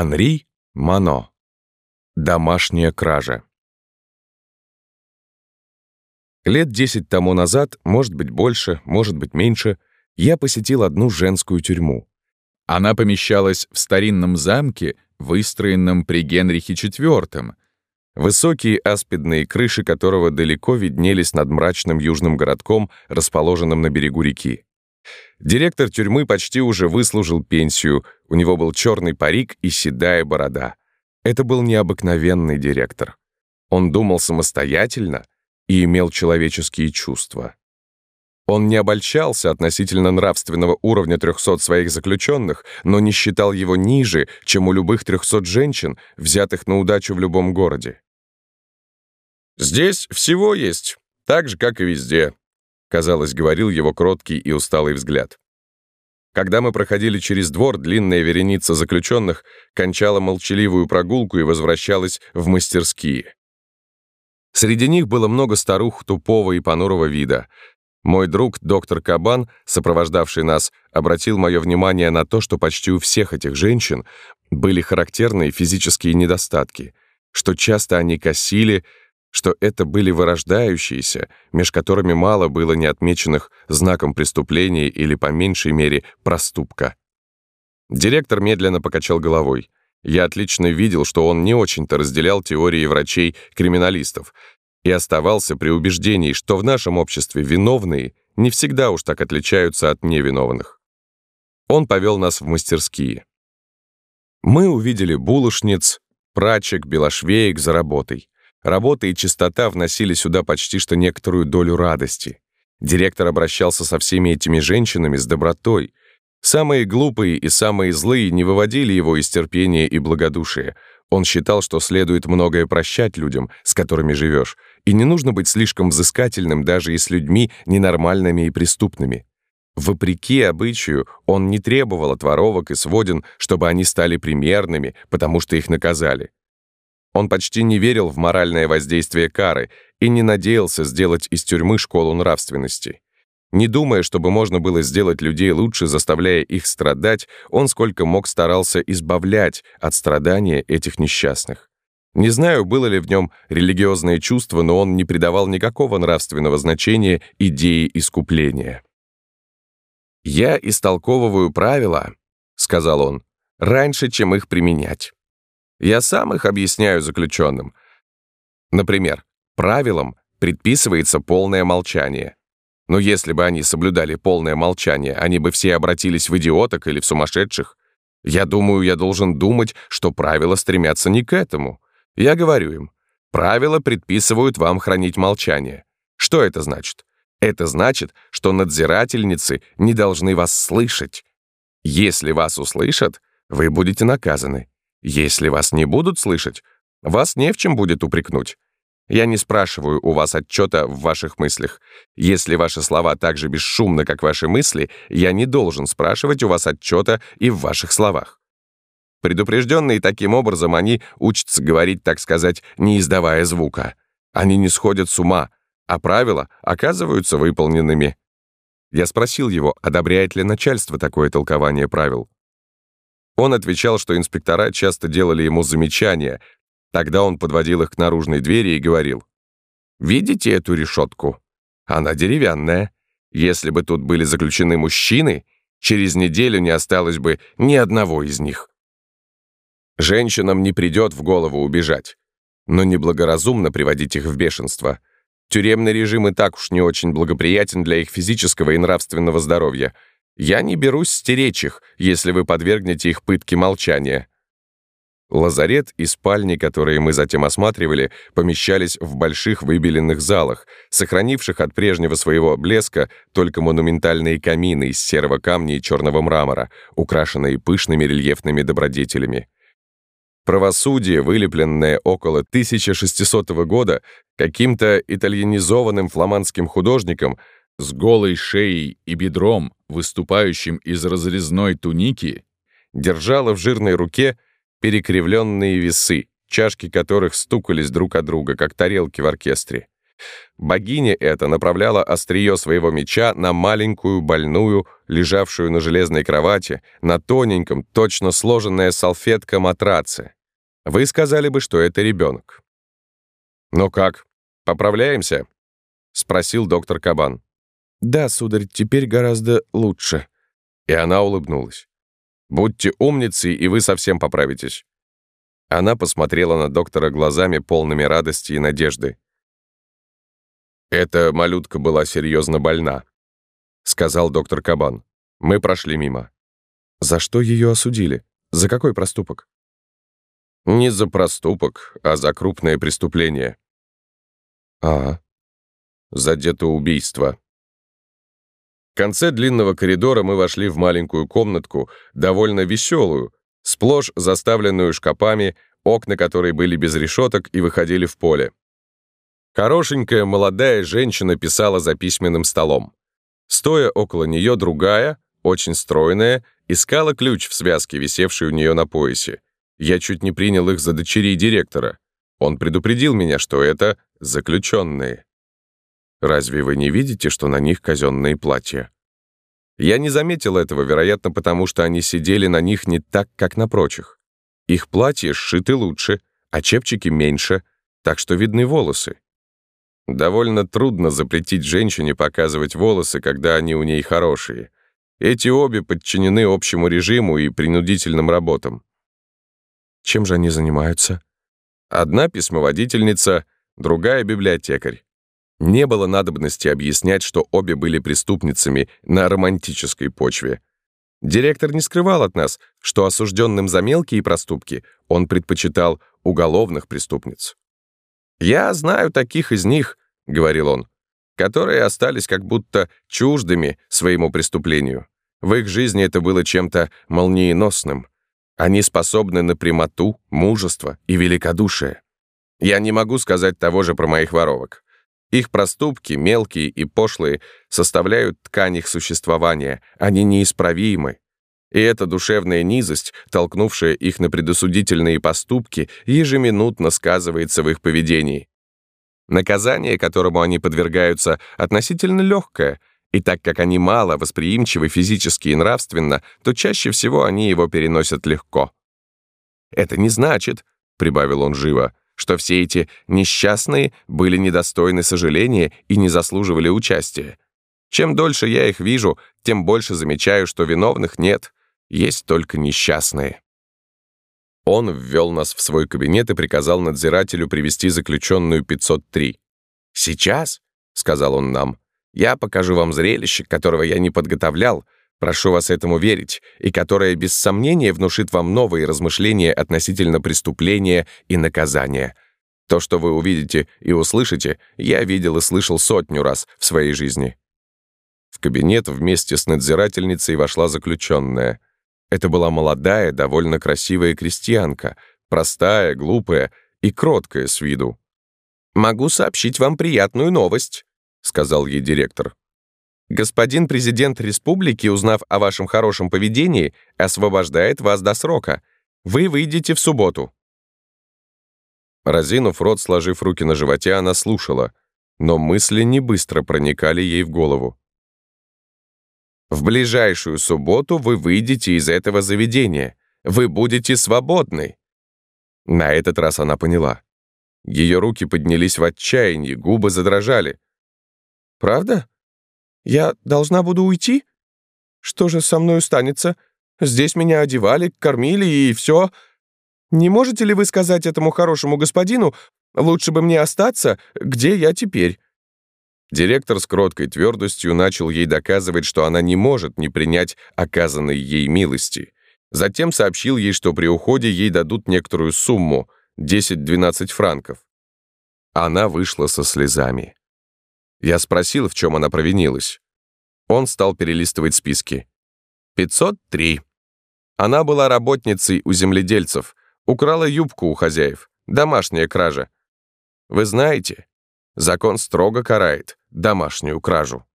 Анри Мано. Домашняя кража. Лет десять тому назад, может быть больше, может быть меньше, я посетил одну женскую тюрьму. Она помещалась в старинном замке, выстроенном при Генрихе IV, высокие аспидные крыши которого далеко виднелись над мрачным южным городком, расположенным на берегу реки. Директор тюрьмы почти уже выслужил пенсию, у него был черный парик и седая борода. Это был необыкновенный директор. Он думал самостоятельно и имел человеческие чувства. Он не обольщался относительно нравственного уровня 300 своих заключенных, но не считал его ниже, чем у любых 300 женщин, взятых на удачу в любом городе. «Здесь всего есть, так же, как и везде», — казалось, говорил его кроткий и усталый взгляд. Когда мы проходили через двор, длинная вереница заключенных кончала молчаливую прогулку и возвращалась в мастерские. Среди них было много старух тупого и понурого вида. Мой друг, доктор Кабан, сопровождавший нас, обратил мое внимание на то, что почти у всех этих женщин были характерные физические недостатки, что часто они косили, что это были вырождающиеся, меж которыми мало было неотмеченных знаком преступления или, по меньшей мере, проступка. Директор медленно покачал головой. Я отлично видел, что он не очень-то разделял теории врачей-криминалистов и оставался при убеждении, что в нашем обществе виновные не всегда уж так отличаются от невиновных. Он повел нас в мастерские. Мы увидели булочниц, прачек, белошвеек за работой. Работа и чистота вносили сюда почти что некоторую долю радости. Директор обращался со всеми этими женщинами с добротой. Самые глупые и самые злые не выводили его из терпения и благодушия. Он считал, что следует многое прощать людям, с которыми живешь, и не нужно быть слишком взыскательным даже и с людьми ненормальными и преступными. Вопреки обычаю, он не требовал от воровок и своден, чтобы они стали примерными, потому что их наказали. Он почти не верил в моральное воздействие кары и не надеялся сделать из тюрьмы школу нравственности. Не думая, чтобы можно было сделать людей лучше, заставляя их страдать, он сколько мог старался избавлять от страдания этих несчастных. Не знаю, было ли в нем религиозное чувство, но он не придавал никакого нравственного значения идее искупления. «Я истолковываю правила», — сказал он, — «раньше, чем их применять. Я сам их объясняю заключенным. Например, правилам предписывается полное молчание. Но если бы они соблюдали полное молчание, они бы все обратились в идиоток или в сумасшедших. Я думаю, я должен думать, что правила стремятся не к этому. Я говорю им, правила предписывают вам хранить молчание. Что это значит? Это значит, что надзирательницы не должны вас слышать. Если вас услышат, вы будете наказаны. Если вас не будут слышать, вас не в чем будет упрекнуть. Я не спрашиваю у вас отчета в ваших мыслях. Если ваши слова так же бесшумны, как ваши мысли, я не должен спрашивать у вас отчета и в ваших словах. Предупрежденные таким образом, они учатся говорить, так сказать, не издавая звука. Они не сходят с ума, а правила оказываются выполненными. Я спросил его, одобряет ли начальство такое толкование правил. Он отвечал, что инспектора часто делали ему замечания. Тогда он подводил их к наружной двери и говорил, «Видите эту решетку? Она деревянная. Если бы тут были заключены мужчины, через неделю не осталось бы ни одного из них». Женщинам не придет в голову убежать, но неблагоразумно приводить их в бешенство. Тюремный режим и так уж не очень благоприятен для их физического и нравственного здоровья — я не берусь стеречь их, если вы подвергнете их пытке молчания. Лазарет и спальни, которые мы затем осматривали, помещались в больших выбеленных залах, сохранивших от прежнего своего блеска только монументальные камины из серого камня и черного мрамора, украшенные пышными рельефными добродетелями. Правосудие, вылепленное около 1600 года каким-то итальянизованным фламандским художником, с голой шеей и бедром, выступающим из разрезной туники, держала в жирной руке перекривленные весы, чашки которых стукались друг от друга, как тарелки в оркестре. Богиня эта направляла острие своего меча на маленькую, больную, лежавшую на железной кровати, на тоненьком, точно сложенная салфетка матраце. Вы сказали бы, что это ребенок. «Ну как, поправляемся?» — спросил доктор Кабан. «Да, сударь, теперь гораздо лучше». И она улыбнулась. «Будьте умницей, и вы совсем поправитесь». Она посмотрела на доктора глазами, полными радости и надежды. «Эта малютка была серьезно больна», — сказал доктор Кабан. «Мы прошли мимо». «За что ее осудили? За какой проступок?» «Не за проступок, а за крупное преступление». «А, за детоубийство». Конце длинного коридора мы вошли в маленькую комнатку, довольно веселую, сплошь заставленную шкапами, окна которой были без решеток и выходили в поле. Хорошенькая молодая женщина писала за письменным столом. Стоя около нее другая, очень стройная, искала ключ в связке, висевшей у нее на поясе. Я чуть не принял их за дочерей директора. Он предупредил меня, что это заключенные. Разве вы не видите, что на них казенные платья? Я не заметил этого, вероятно, потому что они сидели на них не так, как на прочих. Их платья сшиты лучше, а чепчики меньше, так что видны волосы. Довольно трудно запретить женщине показывать волосы, когда они у ней хорошие. Эти обе подчинены общему режиму и принудительным работам. Чем же они занимаются? Одна письмоводительница, другая библиотекарь. Не было надобности объяснять, что обе были преступницами на романтической почве. Директор не скрывал от нас, что осужденным за мелкие проступки он предпочитал уголовных преступниц. «Я знаю таких из них», — говорил он, «которые остались как будто чуждыми своему преступлению. В их жизни это было чем-то молниеносным. Они способны на прямоту, мужество и великодушие. Я не могу сказать того же про моих воровок. Их проступки, мелкие и пошлые, составляют ткань их существования, они неисправимы. И эта душевная низость, толкнувшая их на предосудительные поступки, ежеминутно сказывается в их поведении. Наказание, которому они подвергаются, относительно легкое, и так как они мало восприимчивы физически и нравственно, то чаще всего они его переносят легко. «Это не значит», — прибавил он живо, что все эти несчастные были недостойны сожаления и не заслуживали участия. Чем дольше я их вижу, тем больше замечаю, что виновных нет, есть только несчастные. Он ввел нас в свой кабинет и приказал надзирателю привести заключенную 503. «Сейчас», — сказал он нам, — «я покажу вам зрелище, которого я не подготовлял, прошу вас этому верить, и которое без сомнения внушит вам новые размышления относительно преступления и наказания. То, что вы увидите и услышите, я видел и слышал сотню раз в своей жизни». В кабинет вместе с надзирательницей вошла заключенная — это была молодая, довольно красивая крестьянка, простая, глупая и кроткая с виду. «Могу сообщить вам приятную новость», — сказал ей директор. «Господин президент республики, узнав о вашем хорошем поведении, освобождает вас до срока. Вы выйдете в субботу». Разинув рот, сложив руки на животе, она слушала, но мысли не быстро проникали ей в голову. В ближайшую субботу вы выйдете из этого заведения. Вы будете свободны». На этот раз она поняла. Ее руки поднялись в отчаянии, губы задрожали. «Правда? Я должна буду уйти? Что же со мной станется? Здесь меня одевали, кормили и все. Не можете ли вы сказать этому хорошему господину, лучше бы мне остаться, где я теперь?» Директор с кроткой твердостью начал ей доказывать, что она не может не принять оказанной ей милости. Затем сообщил ей, что при уходе ей дадут некоторую сумму — 10-12 франков. Она вышла со слезами. Я спросил, в чем она провинилась. Он стал перелистывать списки. 503. Она была работницей у земледельцев, украла юбку у хозяев, домашняя кража. Вы знаете, закон строго карает домашнюю кражу.